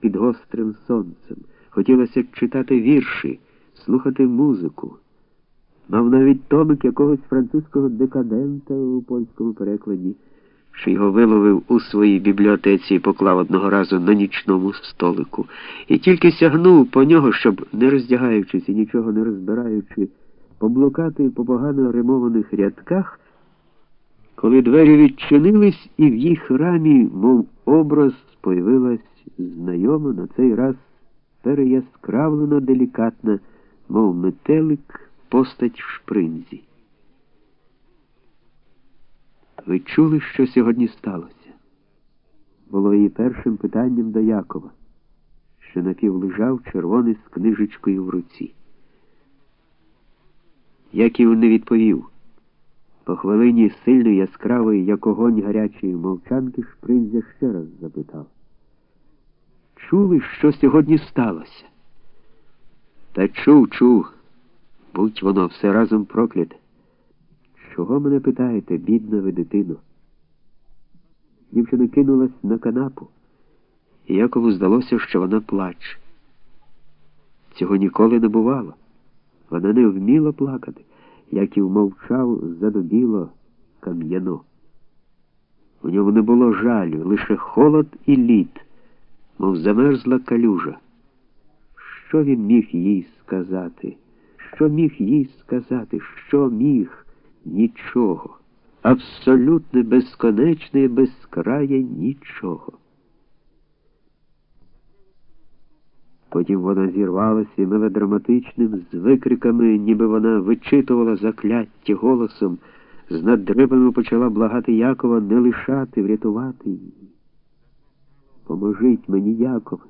під гострим сонцем. Хотілося читати вірші, слухати музику. Мав навіть томик якогось французького декадента у польському перекладі, що його виловив у своїй бібліотеці і поклав одного разу на нічному столику, і тільки сягнув по нього, щоб, не роздягаючись і нічого не розбираючи, поблукати по погано римованих рядках, коли двері відчинились, і в їх рамі, мов образ, появилась знайома на цей раз переяскравлено делікатна, мов метелик постать в шпринзі. Ви чули, що сьогодні сталося? Було її першим питанням до Якова, що напівлежав червоний з книжечкою в руці. Яків не відповів. По хвилині сильної яскравої, як огонь гарячої мовчанки, шпринзя ще раз запитав. Чули, що сьогодні сталося? Та чув, чув будь воно все разом прокляте. Чого мене питаєте, бідна ви дитино? Дівчина кинулась на канапу, і Якову здалося, що вона плаче. Цього ніколи не бувало. Вона не вміла плакати, Яків мовчав задобіло кам'яно. У ньому не було жалю, лише холод і лід, мов замерзла калюжа. Що він міг їй сказати? Що міг їй сказати? Що міг? Нічого. Абсолютне, безконечне, безкрає нічого. Потім вона зірвалася і мелодраматичним, з викриками, ніби вона вичитувала закляття голосом, з надривами почала благати Якова не лишати, врятувати її. Поможіть мені, Якове,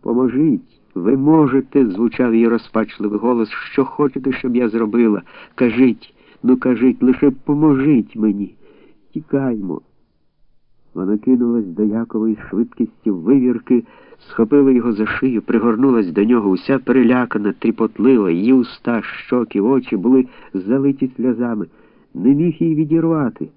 поможіть. Ви можете, звучав її розпачливий голос, що хочете, щоб я зробила. Кажіть, ну кажіть, лише поможіть мені. Тікаймо. Вона кинулась до Якової швидкістю вивірки, схопила його за шию, пригорнулась до нього, уся перелякана, тріпотлива, її уста, щоки, очі були залиті сльозами. Не міг її відірвати.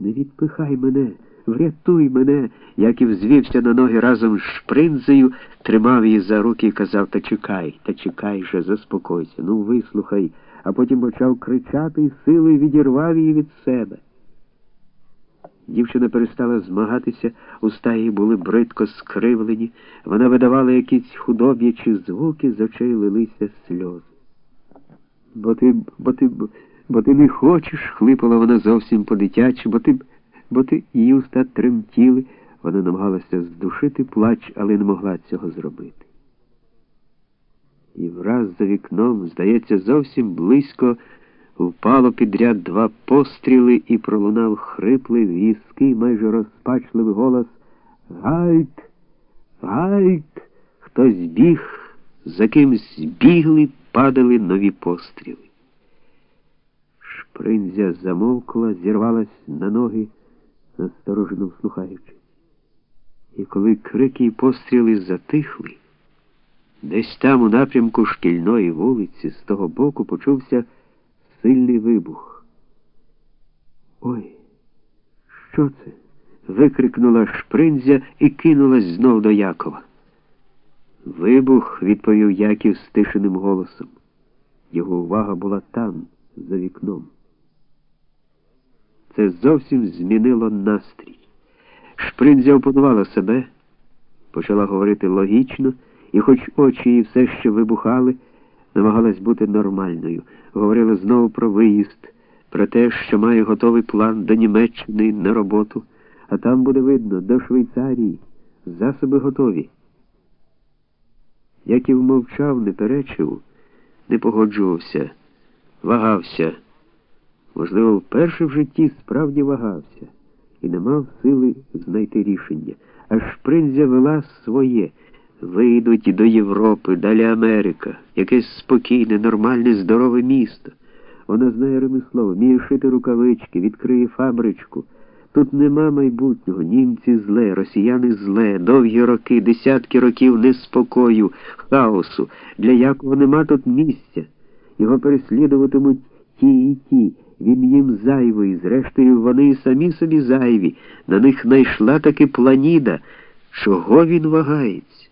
Не відпихай мене. Врятуй мене, Яків звівся на ноги разом з шпринзею, тримав її за руки і казав Та чекай, та чекай же, заспокойся, ну вислухай, а потім почав кричати і силою відірвав її від себе. Дівчина перестала змагатися, уста її були бридко скривлені, вона видавала якісь худоб'ячі звуки, з очей лилися сльози. Бо ти, бо ти, бо ти не хочеш, хлипала вона зовсім по дитячі, бо ти бо ти її уста тремтіли, вона намагалася здушити плач, але не могла цього зробити. І враз за вікном, здається, зовсім близько впало підряд два постріли і пролунав хриплий, в'язкий, майже розпачливий голос Halt, halt! Хтось біг, за кимсь бігли, падали нові постріли. Шпринзя замовкла, зірвалась на ноги насторожено вслухаючись. І коли крики й постріли затихли, десь там, у напрямку шкільної вулиці, з того боку почувся сильний вибух. Ой, що це? викрикнула шпринзя і кинулась знов до Якова. Вибух, відповів Яків стишеним голосом. Його увага була там, за вікном. Це зовсім змінило настрій. Шпринзя опанувала себе, почала говорити логічно, і, хоч очі її все ще вибухали, намагалась бути нормальною. Говорила знову про виїзд, про те, що має готовий план до Німеччини на роботу, а там буде видно, до Швейцарії. Засоби готові. Як і вмовчав, не перечив, не погоджувався, вагався. Можливо, вперше в житті справді вагався і не мав сили знайти рішення. Аж Принзя вела своє. Вийдуть до Європи, далі Америка, якесь спокійне, нормальне, здорове місто. Вона знає ремесло, вміє шити рукавички, відкриє фабричку. Тут нема майбутнього, німці зле, росіяни зле, довгі роки, десятки років неспокою, хаосу. Для якого нема тут місця. Його переслідуватимуть ті і ті. Він їм зайвий, зрештою, вони самі собі зайві. На них найшла таки планіда. Чого він вагається?